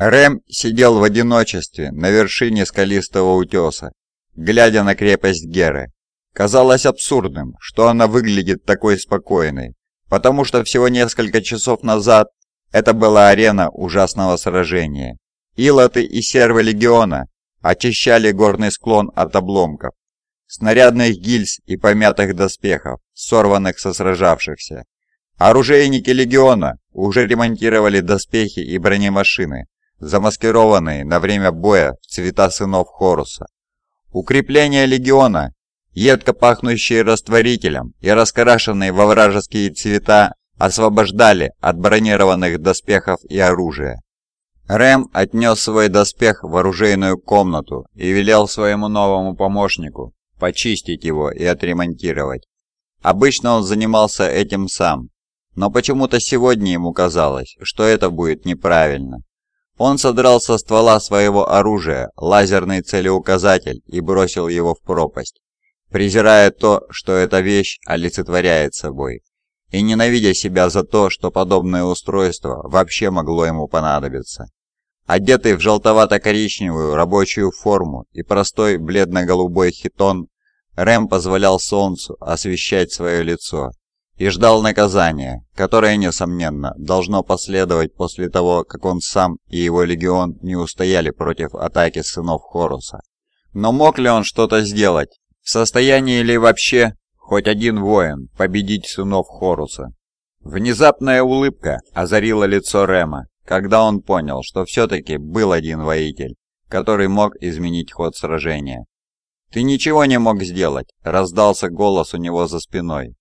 Рэм сидел в одиночестве на вершине скалистого утеса, глядя на крепость Геры. Казалось абсурдным, что она выглядит такой спокойной, потому что всего несколько часов назад это была арена ужасного сражения. Илоты и сервы легиона очищали горный склон от обломков, снарядных гильз и помятых доспехов, сорванных со сражавшихся. Оружейники легиона уже ремонтировали доспехи и бронемашины, замаскированные на время боя в цвета сынов Хоруса. Укрепления легиона, едко пахнущие растворителем и раскрашенные во вражеские цвета, освобождали от бронированных доспехов и оружия. Рэм отнес свой доспех в оружейную комнату и велел своему новому помощнику почистить его и отремонтировать. Обычно он занимался этим сам, но почему-то сегодня ему казалось, что это будет неправильно. Он содрал со ствола своего оружия лазерный целеуказатель и бросил его в пропасть, презирая то, что эта вещь олицетворяет собой, и ненавидя себя за то, что подобное устройство вообще могло ему понадобиться. Одетый в желтовато-коричневую рабочую форму и простой бледно-голубой хитон, Рэм позволял солнцу освещать свое лицо, и ждал наказания, которое, несомненно, должно последовать после того, как он сам и его легион не устояли против атаки сынов Хоруса. Но мог ли он что-то сделать? В состоянии ли вообще хоть один воин победить сынов Хоруса? Внезапная улыбка озарила лицо Рема, когда он понял, что все-таки был один воитель, который мог изменить ход сражения. «Ты ничего не мог сделать», — раздался голос у него за спиной.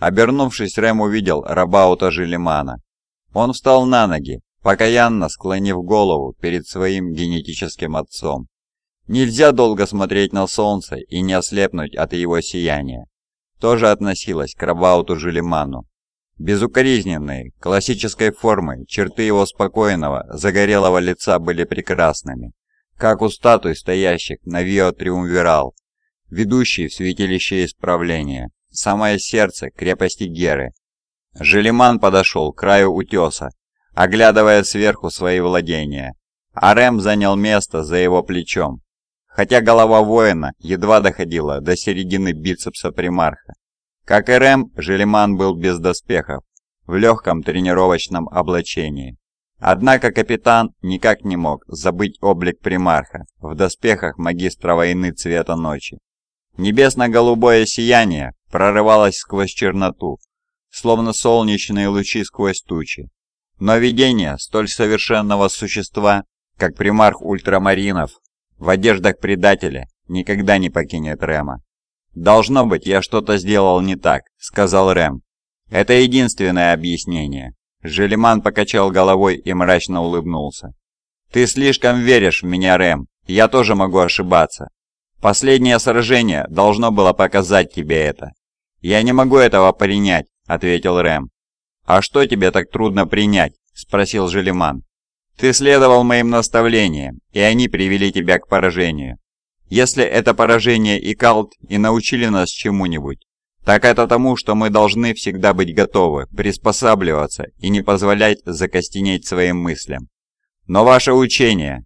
Обернувшись, Рэм увидел Рабаута Жилимана. Он встал на ноги, покаянно склонив голову перед своим генетическим отцом. Нельзя долго смотреть на солнце и не ослепнуть от его сияния. Тоже относилось к Рабауту Жилиману. Безукоризненные, классической формы, черты его спокойного, загорелого лица были прекрасными, как у статуй, стоящих на Вио Триумвирал, ведущей в святилище исправления самое сердце крепости Геры. Желиман подошел к краю утеса, оглядывая сверху свои владения, а Рэм занял место за его плечом, хотя голова воина едва доходила до середины бицепса примарха. Как и Рэм, Желиман был без доспехов, в легком тренировочном облачении. Однако капитан никак не мог забыть облик примарха в доспехах магистра войны цвета ночи. Небесно-голубое сияние прорывалось сквозь черноту, словно солнечные лучи сквозь тучи. Но видение столь совершенного существа, как примарх ультрамаринов, в одеждах предателя, никогда не покинет Рема. «Должно быть, я что-то сделал не так», — сказал Рэм. «Это единственное объяснение». Желеман покачал головой и мрачно улыбнулся. «Ты слишком веришь в меня, Рэм. Я тоже могу ошибаться. Последнее сражение должно было показать тебе это. «Я не могу этого принять», — ответил Рэм. «А что тебе так трудно принять?» — спросил Желеман. «Ты следовал моим наставлениям, и они привели тебя к поражению. Если это поражение и Калт и научили нас чему-нибудь, так это тому, что мы должны всегда быть готовы, приспосабливаться и не позволять закостенеть своим мыслям. Но ваше учение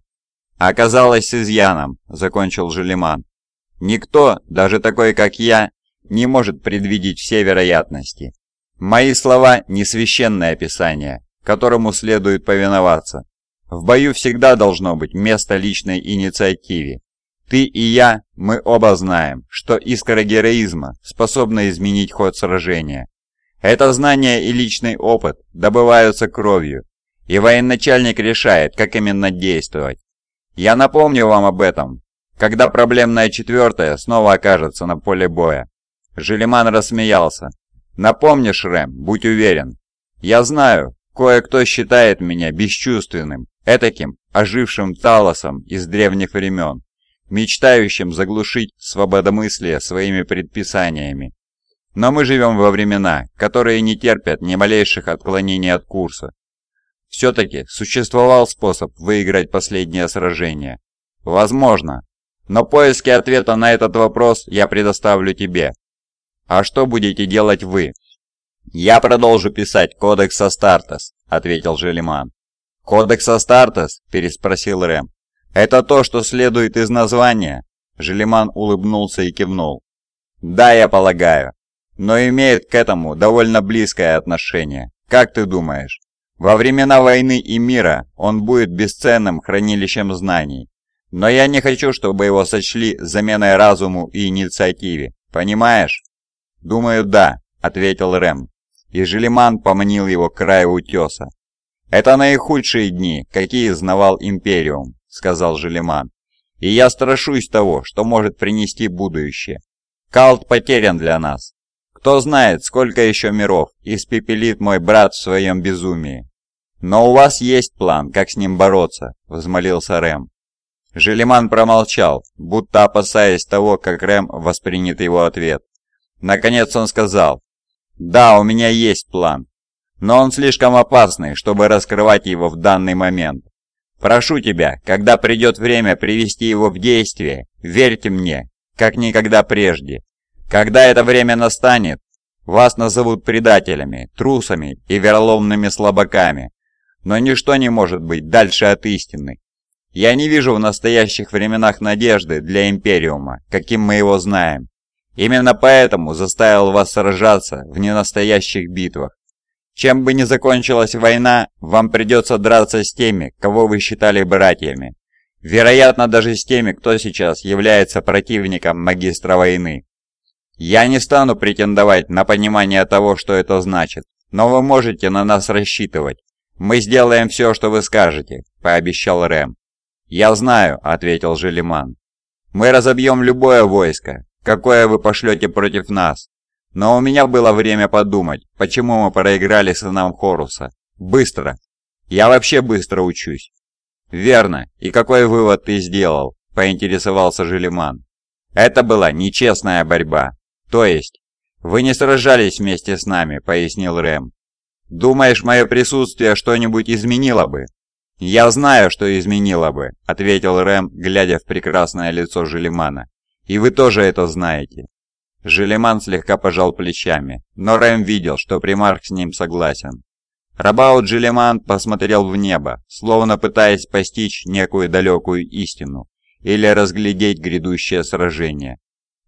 оказалось изъяном, закончил Желеман. Никто, даже такой как я, не может предвидеть все вероятности. Мои слова не священное писание, которому следует повиноваться. В бою всегда должно быть место личной инициативе. Ты и я, мы оба знаем, что искра героизма способна изменить ход сражения. Это знание и личный опыт добываются кровью, и военачальник решает, как именно действовать. Я напомню вам об этом, когда проблемная четвертая снова окажется на поле боя. Желеман рассмеялся. «Напомнишь, Рэм, будь уверен. Я знаю, кое-кто считает меня бесчувственным, этаким ожившим талосом из древних времен, мечтающим заглушить свободомыслие своими предписаниями. Но мы живем во времена, которые не терпят ни малейших отклонений от курса. Все-таки существовал способ выиграть последнее сражение. Возможно. Но поиски ответа на этот вопрос я предоставлю тебе. «А что будете делать вы?» «Я продолжу писать кодекс Астартес», — ответил Желиман. «Кодекс Астартес?» – переспросил Рэм. «Это то, что следует из названия?» Желеман улыбнулся и кивнул. «Да, я полагаю. Но имеет к этому довольно близкое отношение. Как ты думаешь? Во времена войны и мира он будет бесценным хранилищем знаний. Но я не хочу, чтобы его сочли заменой разуму и инициативе. Понимаешь? Думаю, да, ответил Рэм. И Желеман поманил его к краю утеса. Это наихудшие дни, какие знавал Империум, сказал Желеман. И я страшусь того, что может принести будущее. Калт потерян для нас. Кто знает, сколько еще миров испепелит мой брат в своем безумии. Но у вас есть план, как с ним бороться, взмолился Рэм. Желеман промолчал, будто опасаясь того, как Рэм воспринят его ответ. Наконец он сказал, «Да, у меня есть план, но он слишком опасный, чтобы раскрывать его в данный момент. Прошу тебя, когда придет время привести его в действие, верьте мне, как никогда прежде. Когда это время настанет, вас назовут предателями, трусами и вероломными слабаками. Но ничто не может быть дальше от истины. Я не вижу в настоящих временах надежды для Империума, каким мы его знаем. Именно поэтому заставил вас сражаться в ненастоящих битвах. Чем бы ни закончилась война, вам придется драться с теми, кого вы считали братьями. Вероятно, даже с теми, кто сейчас является противником магистра войны. Я не стану претендовать на понимание того, что это значит, но вы можете на нас рассчитывать. Мы сделаем все, что вы скажете», — пообещал Рэм. «Я знаю», — ответил Желиман. «Мы разобьем любое войско, какое вы пошлете против нас. Но у меня было время подумать, почему мы проиграли сынам Хоруса. Быстро. Я вообще быстро учусь». «Верно. И какой вывод ты сделал?» — поинтересовался Желиман. «Это была нечестная борьба. То есть, вы не сражались вместе с нами», — пояснил Рэм. «Думаешь, мое присутствие что-нибудь изменило бы?» «Я знаю, что изменило бы», — ответил Рэм, глядя в прекрасное лицо Желемана. «И вы тоже это знаете». Желеман слегка пожал плечами, но Рэм видел, что примарх с ним согласен. Рабаут Желеман посмотрел в небо, словно пытаясь постичь некую далекую истину или разглядеть грядущее сражение.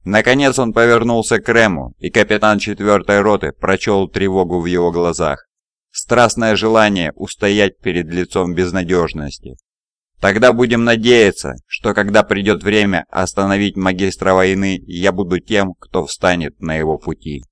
Наконец он повернулся к Рэму, и капитан четвертой роты прочел тревогу в его глазах. Страстное желание устоять перед лицом безнадежности. Тогда будем надеяться, что когда придет время остановить магистра войны, я буду тем, кто встанет на его пути.